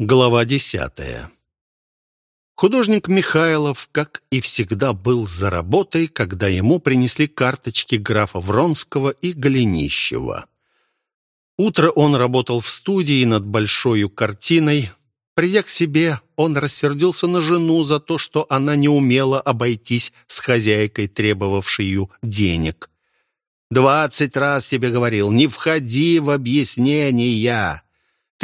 Глава десятая. Художник Михайлов, как и всегда, был за работой, когда ему принесли карточки графа Вронского и Голенищева. Утро он работал в студии над большой картиной. Придя к себе, он рассердился на жену за то, что она не умела обойтись с хозяйкой, требовавшей денег. «Двадцать раз тебе говорил, не входи в объяснения!»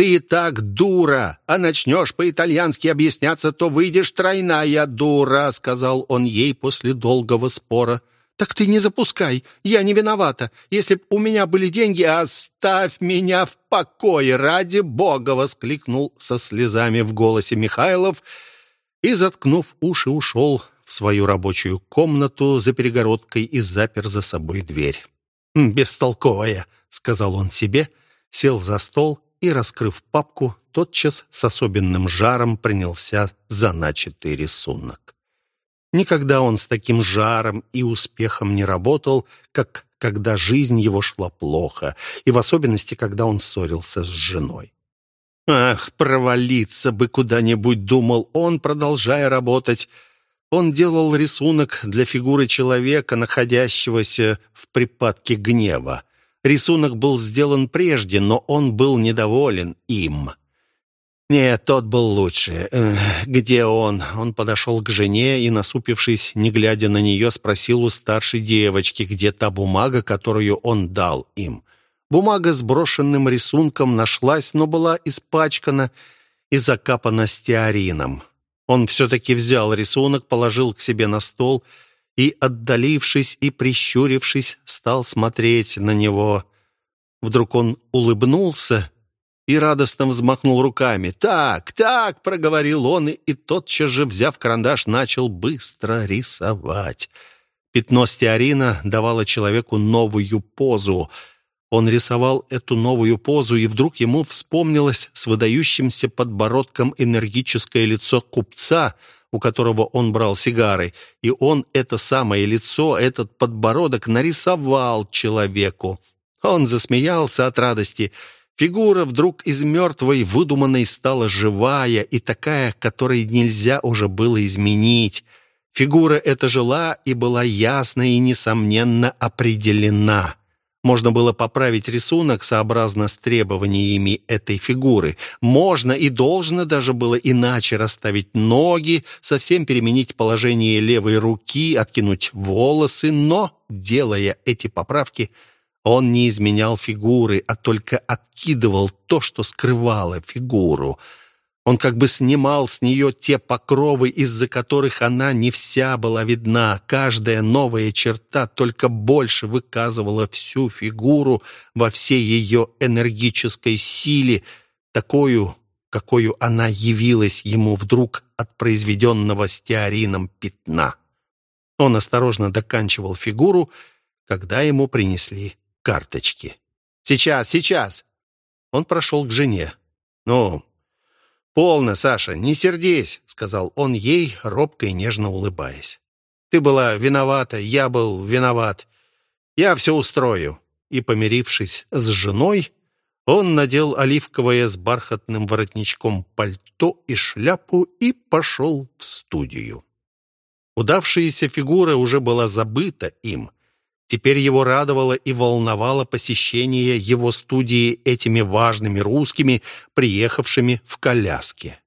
Ты и так дура, а начнешь по-итальянски объясняться, то выйдешь тройная дура», — сказал он ей после долгого спора. «Так ты не запускай, я не виновата. Если б у меня были деньги, оставь меня в покое, ради бога!» — воскликнул со слезами в голосе Михайлов и, заткнув уши, ушел в свою рабочую комнату за перегородкой и запер за собой дверь. «Бестолковая», — сказал он себе, сел за стол и, раскрыв папку, тотчас с особенным жаром принялся за начатый рисунок. Никогда он с таким жаром и успехом не работал, как когда жизнь его шла плохо, и в особенности, когда он ссорился с женой. «Ах, провалиться бы куда-нибудь!» — думал он, продолжая работать. Он делал рисунок для фигуры человека, находящегося в припадке гнева. Рисунок был сделан прежде, но он был недоволен им. Нет, тот был лучше. где он? Он подошел к жене и, насупившись, не глядя на нее, спросил у старшей девочки, где та бумага, которую он дал им. Бумага с брошенным рисунком нашлась, но была испачкана и закапана стеарином. Он все-таки взял рисунок, положил к себе на стол и, и, отдалившись и прищурившись, стал смотреть на него. Вдруг он улыбнулся и радостно взмахнул руками. «Так, так!» — проговорил он, и тотчас же, взяв карандаш, начал быстро рисовать. Пятно стеарина давало человеку новую позу. Он рисовал эту новую позу, и вдруг ему вспомнилось с выдающимся подбородком энергическое лицо купца — у которого он брал сигары, и он это самое лицо, этот подбородок нарисовал человеку. Он засмеялся от радости. Фигура вдруг из мертвой, выдуманной стала живая и такая, которой нельзя уже было изменить. Фигура эта жила и была ясно и, несомненно, определена. Можно было поправить рисунок сообразно с требованиями этой фигуры. Можно и должно даже было иначе расставить ноги, совсем переменить положение левой руки, откинуть волосы, но, делая эти поправки, он не изменял фигуры, а только откидывал то, что скрывало фигуру – он как бы снимал с нее те покровы, из-за которых она не вся была видна. Каждая новая черта только больше выказывала всю фигуру во всей ее энергической силе, такую, какую она явилась ему вдруг от произведенного стеарином пятна. Он осторожно доканчивал фигуру, когда ему принесли карточки. «Сейчас, сейчас!» Он прошел к жене. «Ну, «Полно, Саша, не сердись», — сказал он ей, робко и нежно улыбаясь. «Ты была виновата, я был виноват. Я все устрою». И, помирившись с женой, он надел оливковое с бархатным воротничком пальто и шляпу и пошел в студию. Удавшаяся фигура уже была забыта им. Теперь его радовало и волновало посещение его студии этими важными русскими, приехавшими в коляске.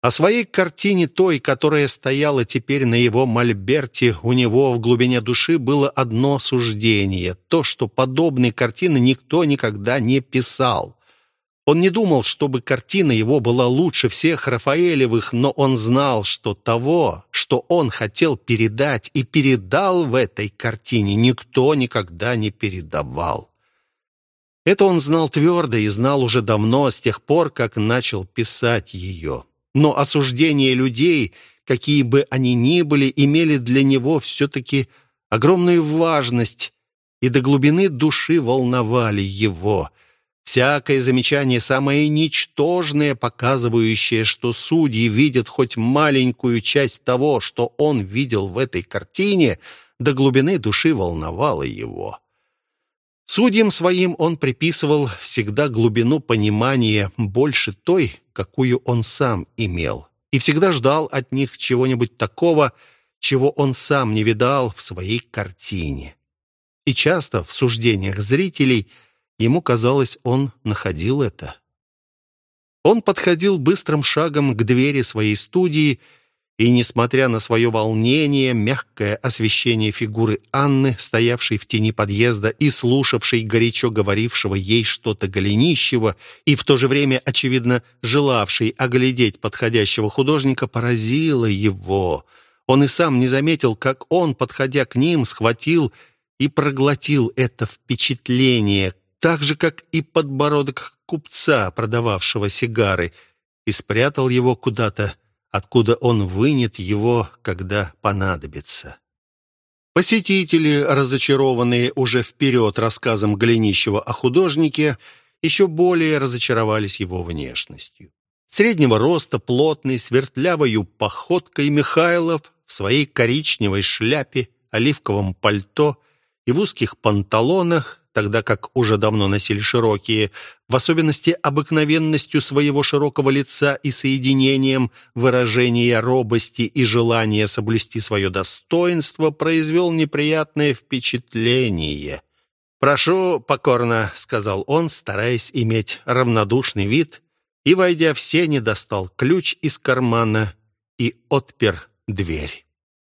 О своей картине той, которая стояла теперь на его мольберте, у него в глубине души было одно суждение, то, что подобной картины никто никогда не писал. Он не думал, чтобы картина его была лучше всех Рафаэлевых, но он знал, что того, что он хотел передать и передал в этой картине, никто никогда не передавал. Это он знал твердо и знал уже давно, с тех пор, как начал писать ее. Но осуждения людей, какие бы они ни были, имели для него все-таки огромную важность и до глубины души волновали его – Всякое замечание, самое ничтожное, показывающее, что судьи видят хоть маленькую часть того, что он видел в этой картине, до глубины души волновало его. Судьям своим он приписывал всегда глубину понимания больше той, какую он сам имел, и всегда ждал от них чего-нибудь такого, чего он сам не видал в своей картине. И часто в суждениях зрителей ему казалось, он находил это. Он подходил быстрым шагом к двери своей студии и, несмотря на свое волнение, мягкое освещение фигуры Анны, стоявшей в тени подъезда и слушавшей горячо говорившего ей что-то голенищего, и в то же время, очевидно, желавшей оглядеть подходящего художника, поразило его. Он и сам не заметил, как он, подходя к ним, схватил и проглотил это впечатление, так же, как и подбородок купца, продававшего сигары, и спрятал его куда-то, откуда он вынет его, когда понадобится. Посетители, разочарованные уже вперед рассказом Голенищева о художнике, еще более разочаровались его внешностью. Среднего роста, плотный, с походкой Михайлов в своей коричневой шляпе, оливковом пальто и в узких панталонах тогда как уже давно носили широкие, в особенности обыкновенностью своего широкого лица и соединением выражения робости и желания соблюсти свое достоинство, произвел неприятное впечатление. «Прошу покорно», — сказал он, стараясь иметь равнодушный вид, и, войдя в сени, достал ключ из кармана и отпер дверь.